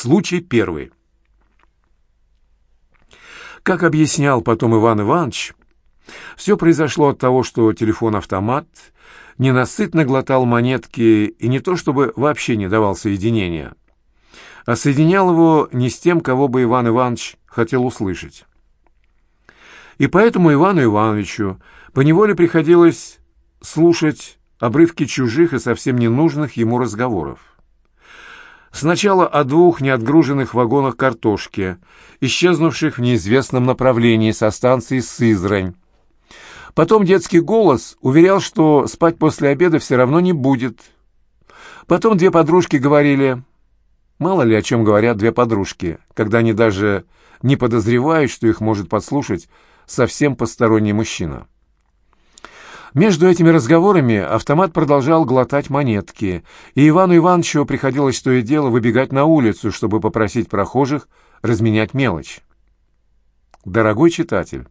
Случай первый. Как объяснял потом Иван Иванович, все произошло от того, что телефон-автомат ненасытно глотал монетки и не то чтобы вообще не давал соединения, а соединял его не с тем, кого бы Иван Иванович хотел услышать. И поэтому Ивану Ивановичу поневоле приходилось слушать обрывки чужих и совсем ненужных ему разговоров. Сначала о двух неотгруженных вагонах картошки, исчезнувших в неизвестном направлении со станции Сызрань. Потом детский голос уверял, что спать после обеда все равно не будет. Потом две подружки говорили... Мало ли о чем говорят две подружки, когда они даже не подозревают, что их может подслушать совсем посторонний мужчина. Между этими разговорами автомат продолжал глотать монетки, и Ивану Ивановичу приходилось то и дело выбегать на улицу, чтобы попросить прохожих разменять мелочь. Дорогой читатель,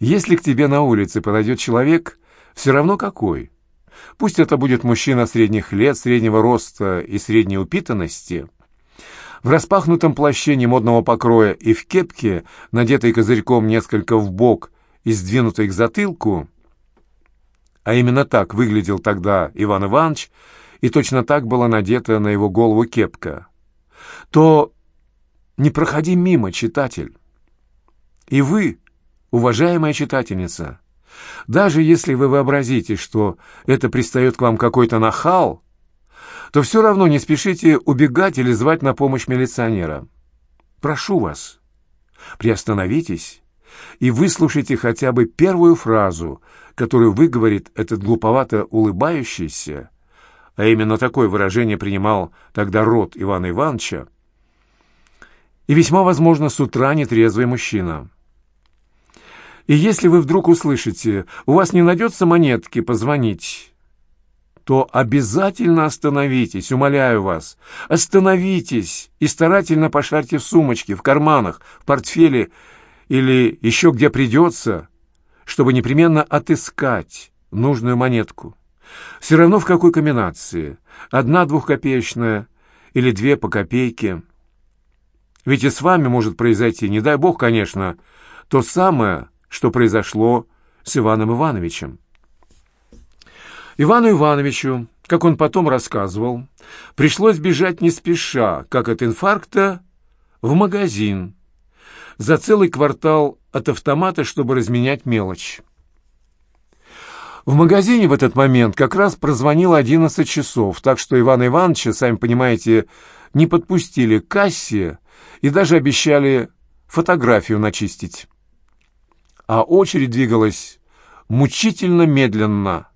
если к тебе на улице подойдет человек, все равно какой, пусть это будет мужчина средних лет, среднего роста и средней упитанности, в распахнутом плаще немодного покроя и в кепке, надетой козырьком несколько в бок и сдвинутой к затылку, а именно так выглядел тогда Иван Иванович, и точно так была надета на его голову кепка, то не проходи мимо, читатель. И вы, уважаемая читательница, даже если вы вообразите, что это пристает к вам какой-то нахал, то все равно не спешите убегать или звать на помощь милиционера. Прошу вас, приостановитесь и выслушайте хотя бы первую фразу, которую выговорит этот глуповато улыбающийся, а именно такое выражение принимал тогда род Ивана Ивановича, и весьма возможно с утра нетрезвый мужчина. И если вы вдруг услышите, у вас не найдется монетки позвонить, то обязательно остановитесь, умоляю вас. Остановитесь и старательно пошарьте в сумочке, в карманах, в портфеле или еще где придется, чтобы непременно отыскать нужную монетку. Все равно в какой комбинации. Одна двухкопеечная или две по копейке. Ведь и с вами может произойти, не дай бог, конечно, то самое, что произошло с Иваном Ивановичем. Ивану Ивановичу, как он потом рассказывал, пришлось бежать не спеша, как от инфаркта, в магазин, за целый квартал от автомата, чтобы разменять мелочь. В магазине в этот момент как раз прозвонило 11 часов, так что Ивана Ивановича, сами понимаете, не подпустили к кассе и даже обещали фотографию начистить. А очередь двигалась мучительно медленно,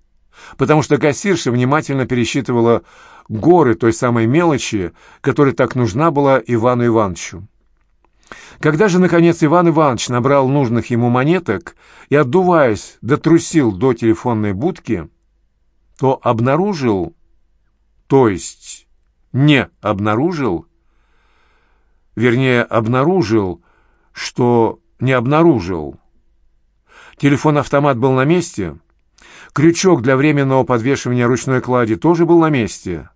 потому что кассирша внимательно пересчитывала горы той самой мелочи, которая так нужна была Ивану Ивановичу. Когда же, наконец, Иван Иванович набрал нужных ему монеток и, отдуваясь, дотрусил до телефонной будки, то обнаружил, то есть не обнаружил, вернее, обнаружил, что не обнаружил. Телефон-автомат был на месте, крючок для временного подвешивания ручной клади тоже был на месте,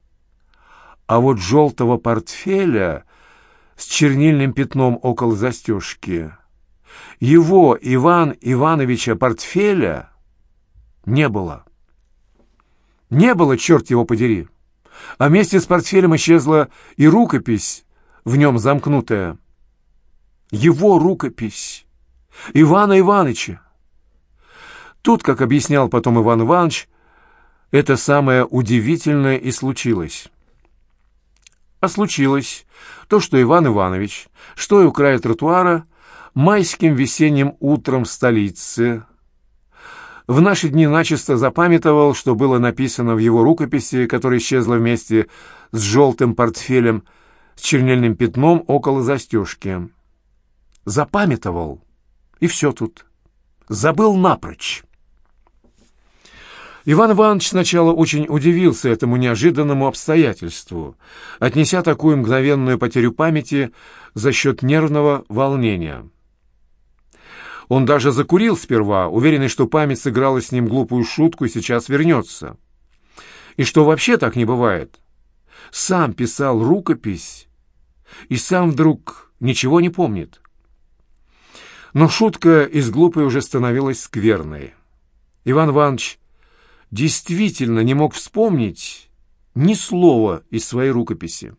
а вот желтого портфеля с чернильным пятном около застежки. Его, Иван Ивановича портфеля, не было. Не было, черт его подери. А вместе с портфелем исчезла и рукопись, в нем замкнутая. Его рукопись. Ивана Ивановича. Тут, как объяснял потом Иван Иванович, это самое удивительное и случилось. А случилось то, что Иван Иванович, стоя у края тротуара, майским весенним утром в столице, в наши дни начисто запамятовал, что было написано в его рукописи, которая исчезла вместе с желтым портфелем с чернильным пятном около застежки. Запамятовал, и все тут. Забыл напрочь. Иван Иванович сначала очень удивился этому неожиданному обстоятельству, отнеся такую мгновенную потерю памяти за счет нервного волнения. Он даже закурил сперва, уверенный, что память сыграла с ним глупую шутку и сейчас вернется. И что вообще так не бывает. Сам писал рукопись, и сам вдруг ничего не помнит. Но шутка из глупой уже становилась скверной. Иван Иванович действительно не мог вспомнить ни слова из своей рукописи.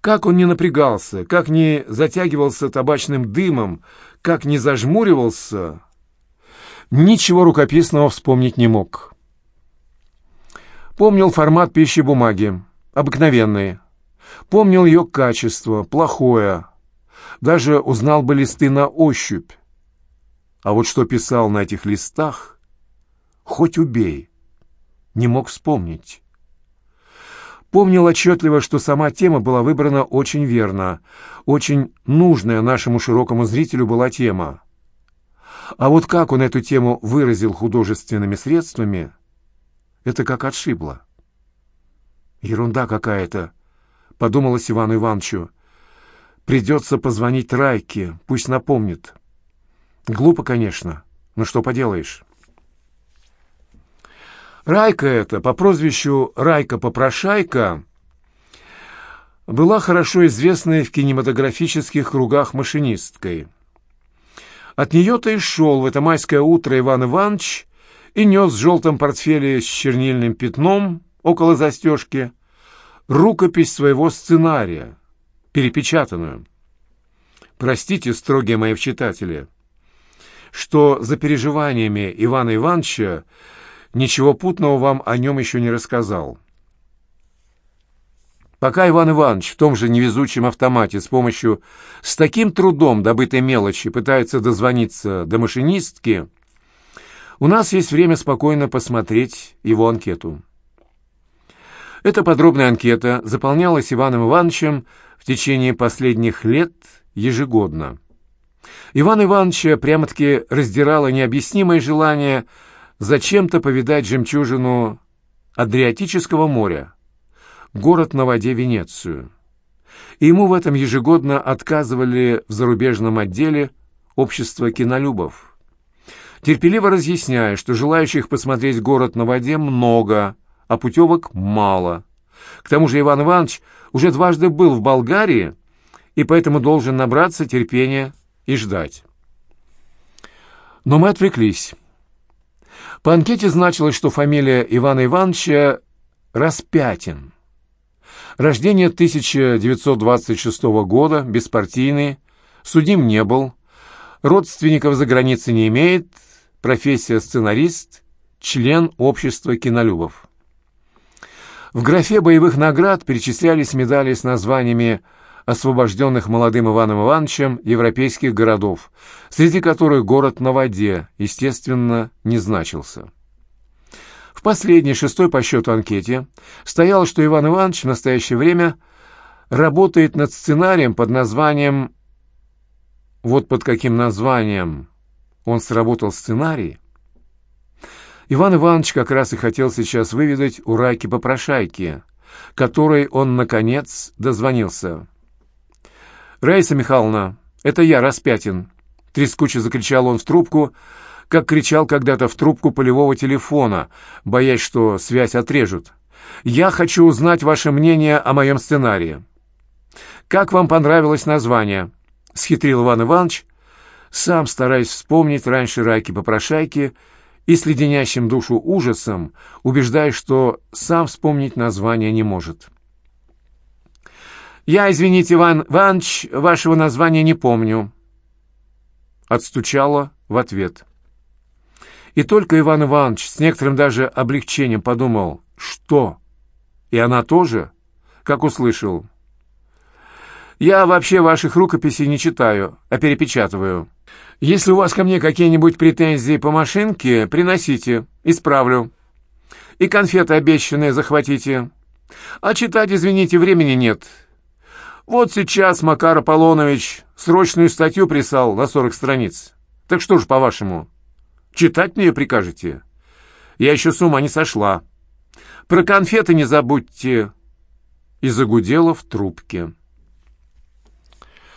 Как он не напрягался, как не затягивался табачным дымом, как не зажмуривался, ничего рукописного вспомнить не мог. Помнил формат пищи бумаги, обыкновенный. Помнил ее качество, плохое. Даже узнал бы листы на ощупь. А вот что писал на этих листах, хоть убей, не мог вспомнить. Помнил отчетливо, что сама тема была выбрана очень верно, очень нужная нашему широкому зрителю была тема. А вот как он эту тему выразил художественными средствами, это как отшибло. «Ерунда какая-то», — подумалось Ивану Ивановичу. «Придется позвонить Райке, пусть напомнит». Глупо, конечно, но что поделаешь. Райка эта, по прозвищу Райка-попрошайка, была хорошо известной в кинематографических кругах машинисткой. От нее-то и шел в это майское утро Иван Иванович и нес в желтом портфеле с чернильным пятном около застежки рукопись своего сценария, перепечатанную. Простите, строгие мои читатели, что за переживаниями Ивана Ивановича ничего путного вам о нем еще не рассказал. Пока Иван Иванович в том же невезучем автомате с помощью с таким трудом добытой мелочи пытается дозвониться до машинистки, у нас есть время спокойно посмотреть его анкету. Эта подробная анкета заполнялась Иваном Ивановичем в течение последних лет ежегодно. Иван Ивановича прямо-таки раздирало необъяснимое желание зачем-то повидать жемчужину Адриатического моря, город на воде Венецию. И ему в этом ежегодно отказывали в зарубежном отделе общества кинолюбов. Терпеливо разъясняя, что желающих посмотреть город на воде много, а путевок мало. К тому же Иван Иванович уже дважды был в Болгарии и поэтому должен набраться терпения и ждать. Но мы отвлеклись. По анкете значилось, что фамилия Ивана Ивановича Распятин. Рождение 1926 года, беспартийный, судим не был, родственников за границей не имеет, профессия сценарист, член общества кинолюбов. В графе боевых наград перечислялись медали с названиями освобожденных молодым Иваном Ивановичем европейских городов, среди которых город на воде, естественно, не значился. В последней, шестой по счету анкете стояло, что Иван Иванович в настоящее время работает над сценарием под названием... Вот под каким названием он сработал сценарий. Иван Иванович как раз и хотел сейчас выведать у Райки-попрошайки, которой он, наконец, дозвонился. «Раиса Михайловна, это я, Распятин!» Трескуче закричал он в трубку, как кричал когда-то в трубку полевого телефона, боясь, что связь отрежут. «Я хочу узнать ваше мнение о моем сценарии». «Как вам понравилось название?» — схитрил Иван Иванович, сам стараясь вспомнить раньше Райки-попрошайки и с леденящим душу ужасом, убеждая, что сам вспомнить название не может. «Я, извините, Иван Иванович, вашего названия не помню». Отстучала в ответ. И только Иван Иванович с некоторым даже облегчением подумал, что? И она тоже? Как услышал. «Я вообще ваших рукописей не читаю, а перепечатываю. Если у вас ко мне какие-нибудь претензии по машинке, приносите, исправлю. И конфеты обещанные захватите. А читать, извините, времени нет». Вот сейчас Макар Аполлонович срочную статью прислал на сорок страниц. Так что же, по-вашему, читать мне прикажете? Я еще с ума не сошла. Про конфеты не забудьте. И загудела в трубке.